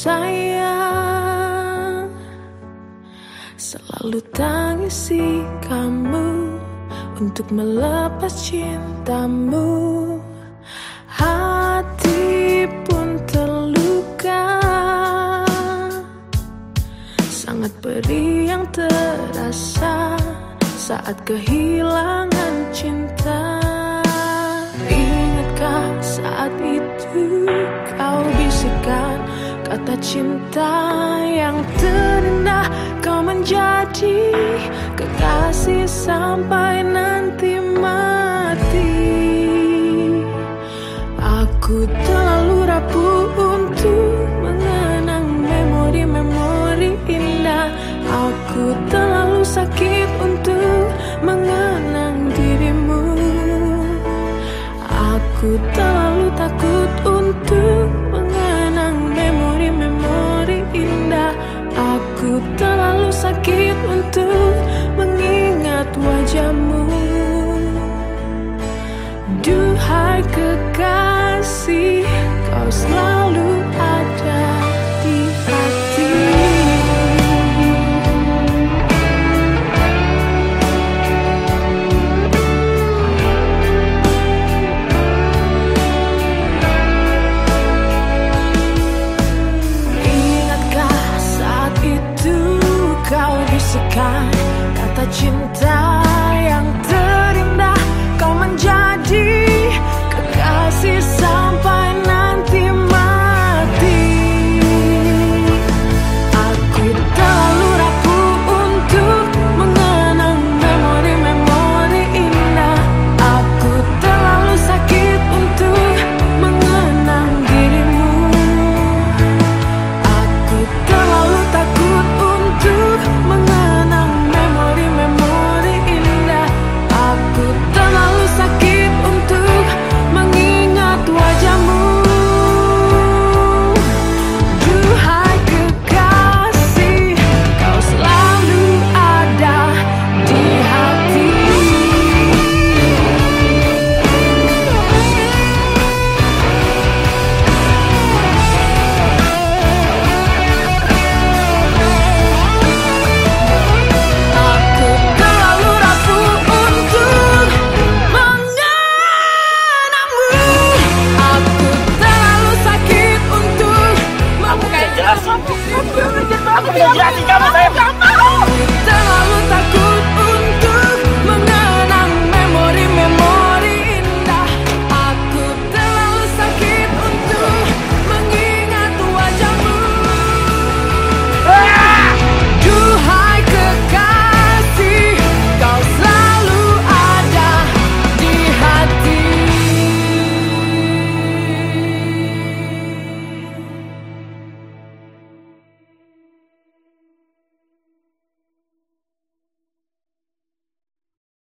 sayang. Selalu tangisi kamu Untuk melepas cintamu. Hati pun terluka. Sangat perih yang terasa Saat kehilangan cinta kau bisikan Kata cinta yang terindah Kau menjadi kekasih sampai nanti mati. Aku terlalu rapuh untuk mengenang memori-memori indah. Aku terlalu sakit untuk mengenang dirimu. Aku terlalu suka kata cinta I've got